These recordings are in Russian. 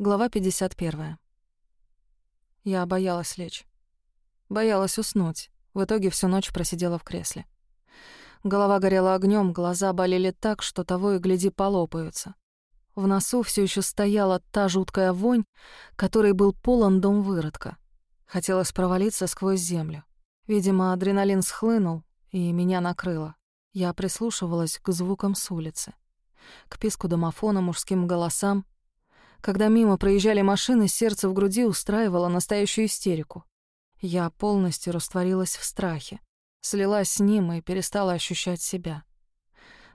Глава 51. Я боялась лечь. Боялась уснуть. В итоге всю ночь просидела в кресле. Голова горела огнем, глаза болели так, что того и гляди полопаются. В носу все еще стояла та жуткая вонь, которой был полон дом выродка. Хотелось провалиться сквозь землю. Видимо, адреналин схлынул, и меня накрыло. Я прислушивалась к звукам с улицы. К писку домофона, мужским голосам, когда мимо проезжали машины, сердце в груди устраивало настоящую истерику. Я полностью растворилась в страхе, слилась с ним и перестала ощущать себя.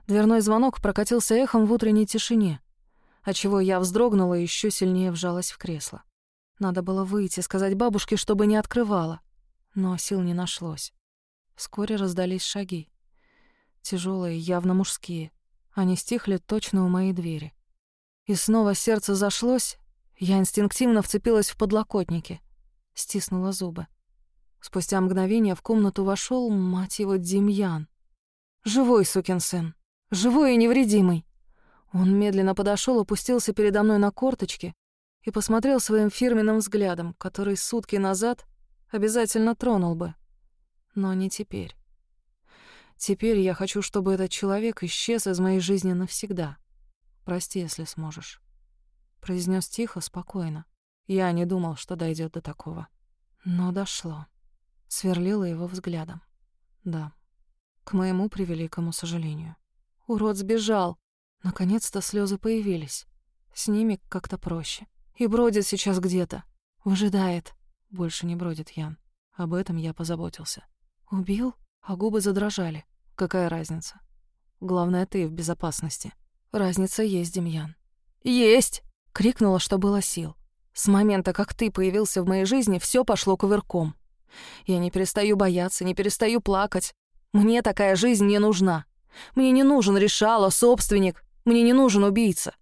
Дверной звонок прокатился эхом в утренней тишине, отчего я вздрогнула и еще сильнее вжалась в кресло. Надо было выйти, сказать бабушке, чтобы не открывала, но сил не нашлось. Вскоре раздались шаги. Тяжелые, явно мужские. Они стихли точно у моей двери. И снова сердце зашлось, я инстинктивно вцепилась в подлокотники, стиснула зубы. Спустя мгновение в комнату вошел, мать его, Демьян. Живой сукин сын, живой и невредимый. Он медленно подошел, опустился передо мной на корточки и посмотрел своим фирменным взглядом, который сутки назад обязательно тронул бы. Но не теперь. Теперь я хочу, чтобы этот человек исчез из моей жизни навсегда. Прости, если сможешь. Произнес тихо, спокойно. Я не думал, что дойдет до такого. Но дошло. Сверлила его взглядом. Да. К моему превеликому сожалению. Урод сбежал. Наконец-то слезы появились. С ними как-то проще. И бродит сейчас где-то. Выжидает. Больше не бродит Ян. Об этом я позаботился. Убил? А губы задрожали. Какая разница? Главное, ты в безопасности. Разница есть, Демьян. «Есть!» — крикнула, что было сил. «С момента, как ты появился в моей жизни, все пошло кувырком. Я не перестаю бояться, не перестаю плакать. Мне такая жизнь не нужна. Мне не нужен решало, собственник. Мне не нужен убийца.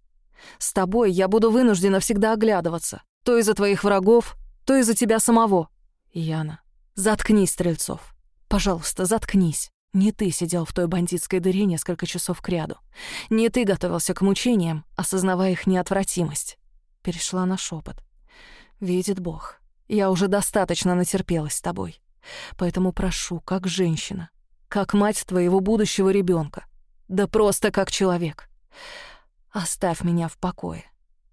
С тобой я буду вынуждена всегда оглядываться. То из-за твоих врагов, то из-за тебя самого. Яна, заткнись, Стрельцов. Пожалуйста, заткнись. Не ты сидел в той бандитской дыре несколько часов кряду. Не ты готовился к мучениям, осознавая их неотвратимость. Перешла на шепот. Видит Бог, я уже достаточно натерпелась с тобой. Поэтому прошу, как женщина, как мать твоего будущего ребенка, да просто как человек. Оставь меня в покое.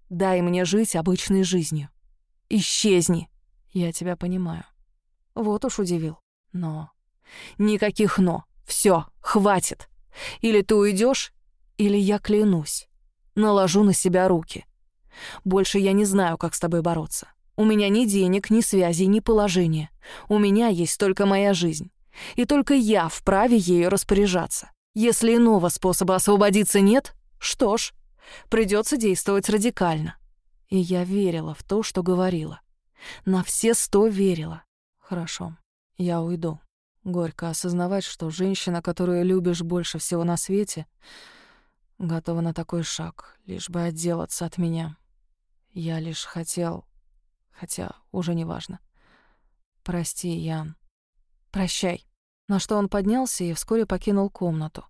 Дай мне жить обычной жизнью. Исчезни. Я тебя понимаю. Вот уж удивил. Но... Никаких «но». Все, хватит. Или ты уйдешь, или я клянусь. Наложу на себя руки. Больше я не знаю, как с тобой бороться. У меня ни денег, ни связей, ни положения. У меня есть только моя жизнь. И только я вправе ею распоряжаться. Если иного способа освободиться нет, что ж, придется действовать радикально. И я верила в то, что говорила. На все сто верила. Хорошо, я уйду. Горько осознавать, что женщина, которую любишь больше всего на свете, готова на такой шаг, лишь бы отделаться от меня. Я лишь хотел... Хотя уже не важно. Прости, Ян. Прощай. На что он поднялся и вскоре покинул комнату.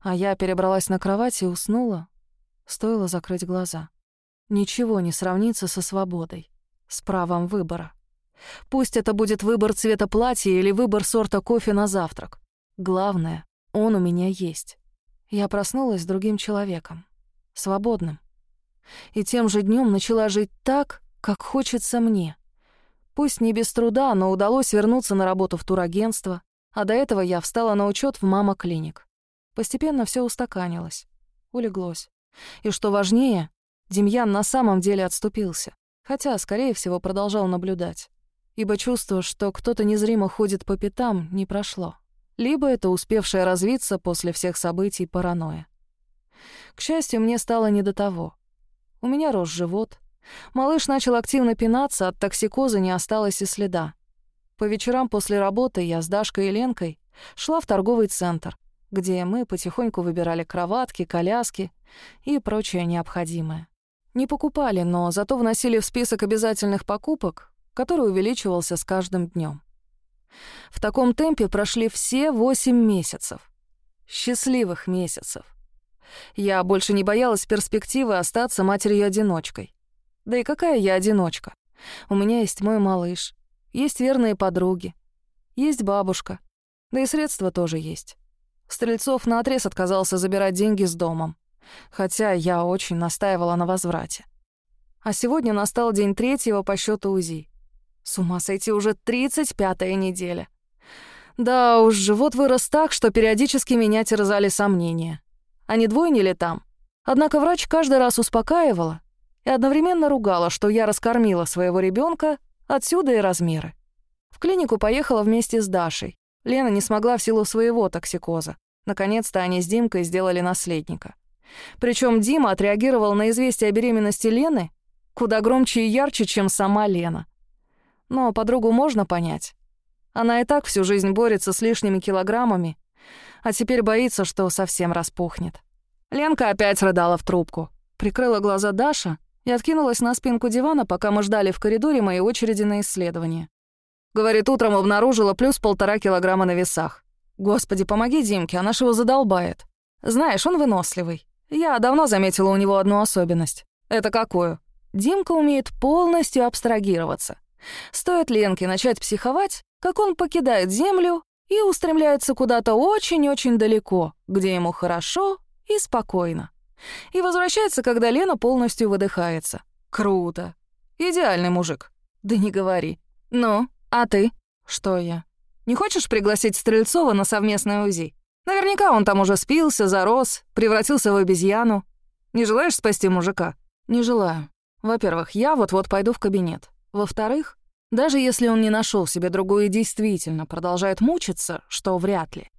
А я перебралась на кровать и уснула. Стоило закрыть глаза. Ничего не сравнится со свободой, с правом выбора. Пусть это будет выбор цвета платья или выбор сорта кофе на завтрак. Главное, он у меня есть. Я проснулась другим человеком, свободным. И тем же днем начала жить так, как хочется мне. Пусть не без труда, но удалось вернуться на работу в турагентство, а до этого я встала на учет в мама-клиник. Постепенно все устаканилось, улеглось. И что важнее, Демьян на самом деле отступился, хотя, скорее всего, продолжал наблюдать ибо чувство, что кто-то незримо ходит по пятам, не прошло. Либо это успевшая развиться после всех событий паранойя. К счастью, мне стало не до того. У меня рос живот. Малыш начал активно пинаться, от токсикоза не осталось и следа. По вечерам после работы я с Дашкой и Ленкой шла в торговый центр, где мы потихоньку выбирали кроватки, коляски и прочее необходимое. Не покупали, но зато вносили в список обязательных покупок который увеличивался с каждым днем. В таком темпе прошли все восемь месяцев. Счастливых месяцев. Я больше не боялась перспективы остаться матерью-одиночкой. Да и какая я одиночка. У меня есть мой малыш, есть верные подруги, есть бабушка, да и средства тоже есть. Стрельцов наотрез отказался забирать деньги с домом, хотя я очень настаивала на возврате. А сегодня настал день третьего по счету УЗИ. С ума сойти уже 35-я неделя. Да уж, живот вырос так, что периодически меня терзали сомнения. А не двойни ли там? Однако врач каждый раз успокаивала и одновременно ругала, что я раскормила своего ребенка, отсюда и размеры. В клинику поехала вместе с Дашей. Лена не смогла в силу своего токсикоза. Наконец-то они с Димкой сделали наследника. Причем Дима отреагировал на известие о беременности Лены куда громче и ярче, чем сама Лена. Но подругу можно понять. Она и так всю жизнь борется с лишними килограммами, а теперь боится, что совсем распухнет. Ленка опять рыдала в трубку. Прикрыла глаза Даша и откинулась на спинку дивана, пока мы ждали в коридоре моей очереди на исследование. Говорит, утром обнаружила плюс полтора килограмма на весах. Господи, помоги Димке, она ж его задолбает. Знаешь, он выносливый. Я давно заметила у него одну особенность. Это какую? Димка умеет полностью абстрагироваться. Стоит Ленке начать психовать, как он покидает землю и устремляется куда-то очень-очень далеко, где ему хорошо и спокойно. И возвращается, когда Лена полностью выдыхается. Круто. Идеальный мужик. Да не говори. Ну, а ты? Что я? Не хочешь пригласить Стрельцова на совместное УЗИ? Наверняка он там уже спился, зарос, превратился в обезьяну. Не желаешь спасти мужика? Не желаю. Во-первых, я вот-вот пойду в кабинет. Во-вторых, даже если он не нашел себе другую и действительно продолжает мучиться, что вряд ли,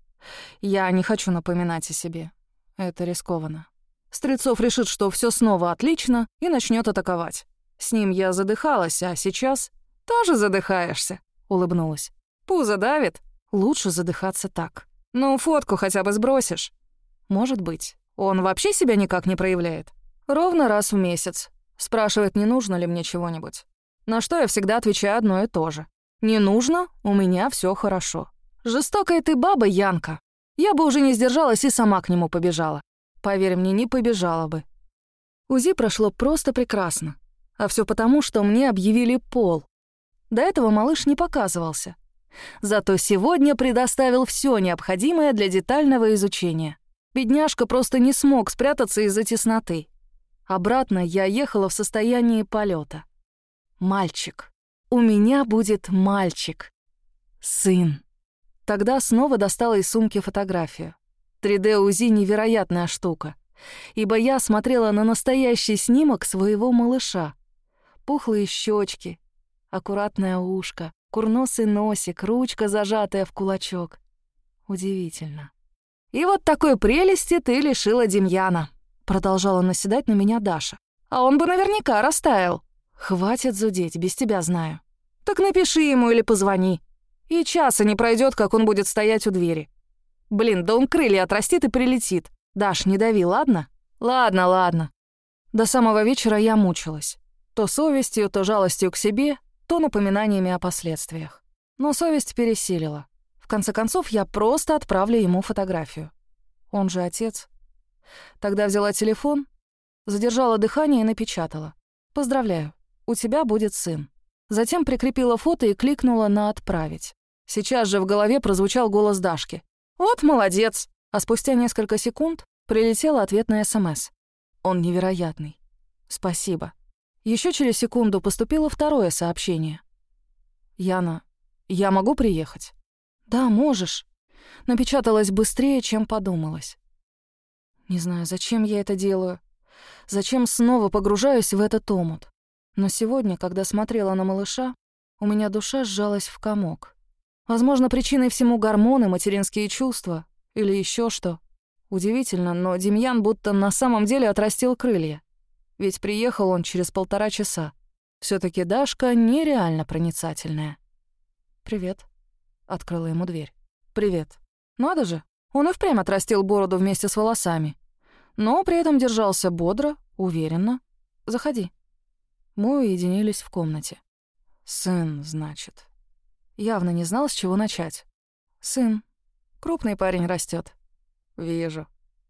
я не хочу напоминать о себе. Это рискованно. Стрельцов решит, что все снова отлично, и начнет атаковать. С ним я задыхалась, а сейчас тоже задыхаешься, улыбнулась. Пузо давит. Лучше задыхаться так. Ну, фотку хотя бы сбросишь. Может быть. Он вообще себя никак не проявляет. Ровно раз в месяц. Спрашивает, не нужно ли мне чего-нибудь. На что я всегда отвечаю одно и то же. «Не нужно, у меня все хорошо». «Жестокая ты баба, Янка. Я бы уже не сдержалась и сама к нему побежала. Поверь мне, не побежала бы. УЗИ прошло просто прекрасно. А все потому, что мне объявили пол. До этого малыш не показывался. Зато сегодня предоставил все необходимое для детального изучения. Бедняжка просто не смог спрятаться из-за тесноты. Обратно я ехала в состоянии полета. Мальчик. У меня будет мальчик. Сын. Тогда снова достала из сумки фотографию. 3D-УЗИ — невероятная штука, ибо я смотрела на настоящий снимок своего малыша. Пухлые щечки, аккуратное ушко, курносый носик, ручка, зажатая в кулачок. Удивительно. «И вот такой прелести ты лишила Демьяна», — продолжала наседать на меня Даша. «А он бы наверняка растаял». «Хватит зудеть, без тебя знаю». «Так напиши ему или позвони. И часа не пройдет, как он будет стоять у двери. Блин, да он крылья отрастит и прилетит. Даш, не дави, ладно? Ладно, ладно. До самого вечера я мучилась. То совестью, то жалостью к себе, то напоминаниями о последствиях. Но совесть пересилила. В конце концов, я просто отправлю ему фотографию. Он же отец. Тогда взяла телефон, задержала дыхание и напечатала. «Поздравляю, у тебя будет сын». Затем прикрепила фото и кликнула на «Отправить». Сейчас же в голове прозвучал голос Дашки. «Вот молодец!» А спустя несколько секунд прилетела ответная СМС. «Он невероятный. Спасибо». Еще через секунду поступило второе сообщение. «Яна, я могу приехать?» «Да, можешь». Напечаталось быстрее, чем подумалось. Не знаю, зачем я это делаю. Зачем снова погружаюсь в этот омут. Но сегодня, когда смотрела на малыша, у меня душа сжалась в комок. Возможно, причиной всему гормоны, материнские чувства или еще что. Удивительно, но Демьян будто на самом деле отрастил крылья. Ведь приехал он через полтора часа. все таки Дашка нереально проницательная. «Привет», — открыла ему дверь. «Привет. Надо же, он и впрямь отрастил бороду вместе с волосами. Но при этом держался бодро, уверенно. Заходи». Мы уединились в комнате. «Сын, значит», Явно не знал, с чего начать. «Сын. Крупный парень растет. «Вижу».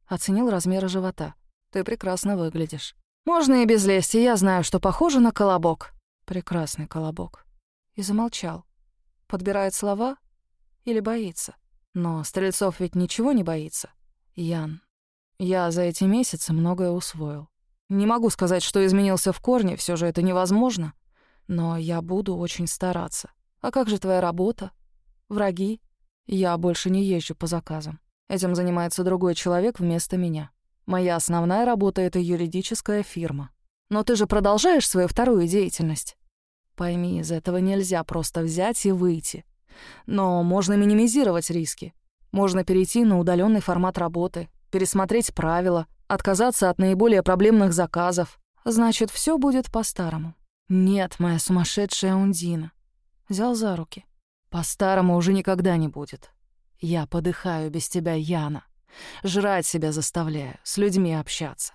Оценил размеры живота. «Ты прекрасно выглядишь». Можно и без лести, я знаю, что похоже на колобок. Прекрасный колобок. И замолчал. Подбирает слова или боится? Но Стрельцов ведь ничего не боится. Ян, я за эти месяцы многое усвоил. Не могу сказать, что изменился в корне, все же это невозможно. Но я буду очень стараться. А как же твоя работа? Враги? Я больше не езжу по заказам. Этим занимается другой человек вместо меня. Моя основная работа — это юридическая фирма. Но ты же продолжаешь свою вторую деятельность. Пойми, из этого нельзя просто взять и выйти. Но можно минимизировать риски. Можно перейти на удаленный формат работы, пересмотреть правила, отказаться от наиболее проблемных заказов. Значит, все будет по-старому. Нет, моя сумасшедшая Ундина. Взял за руки. По-старому уже никогда не будет. Я подыхаю без тебя, Яна. Жрать себя заставляю, с людьми общаться.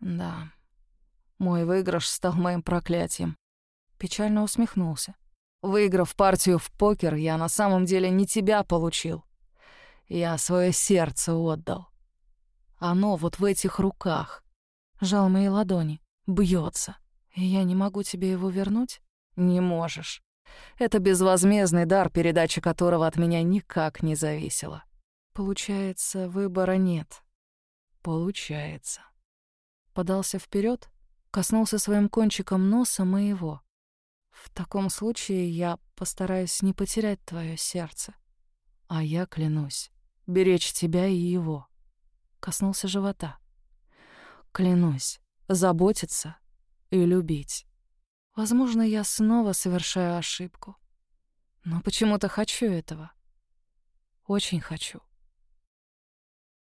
Да, мой выигрыш стал моим проклятием. Печально усмехнулся. Выиграв партию в покер, я на самом деле не тебя получил. Я свое сердце отдал. Оно вот в этих руках. Жал мои ладони. Бьется. Я не могу тебе его вернуть? Не можешь. Это безвозмездный дар, передача которого от меня никак не зависела. Получается, выбора нет. Получается. Подался вперед, коснулся своим кончиком носа моего. В таком случае я постараюсь не потерять твое сердце. А я клянусь беречь тебя и его коснулся живота. Клянусь, заботиться и любить. Возможно, я снова совершаю ошибку. Но почему-то хочу этого. Очень хочу.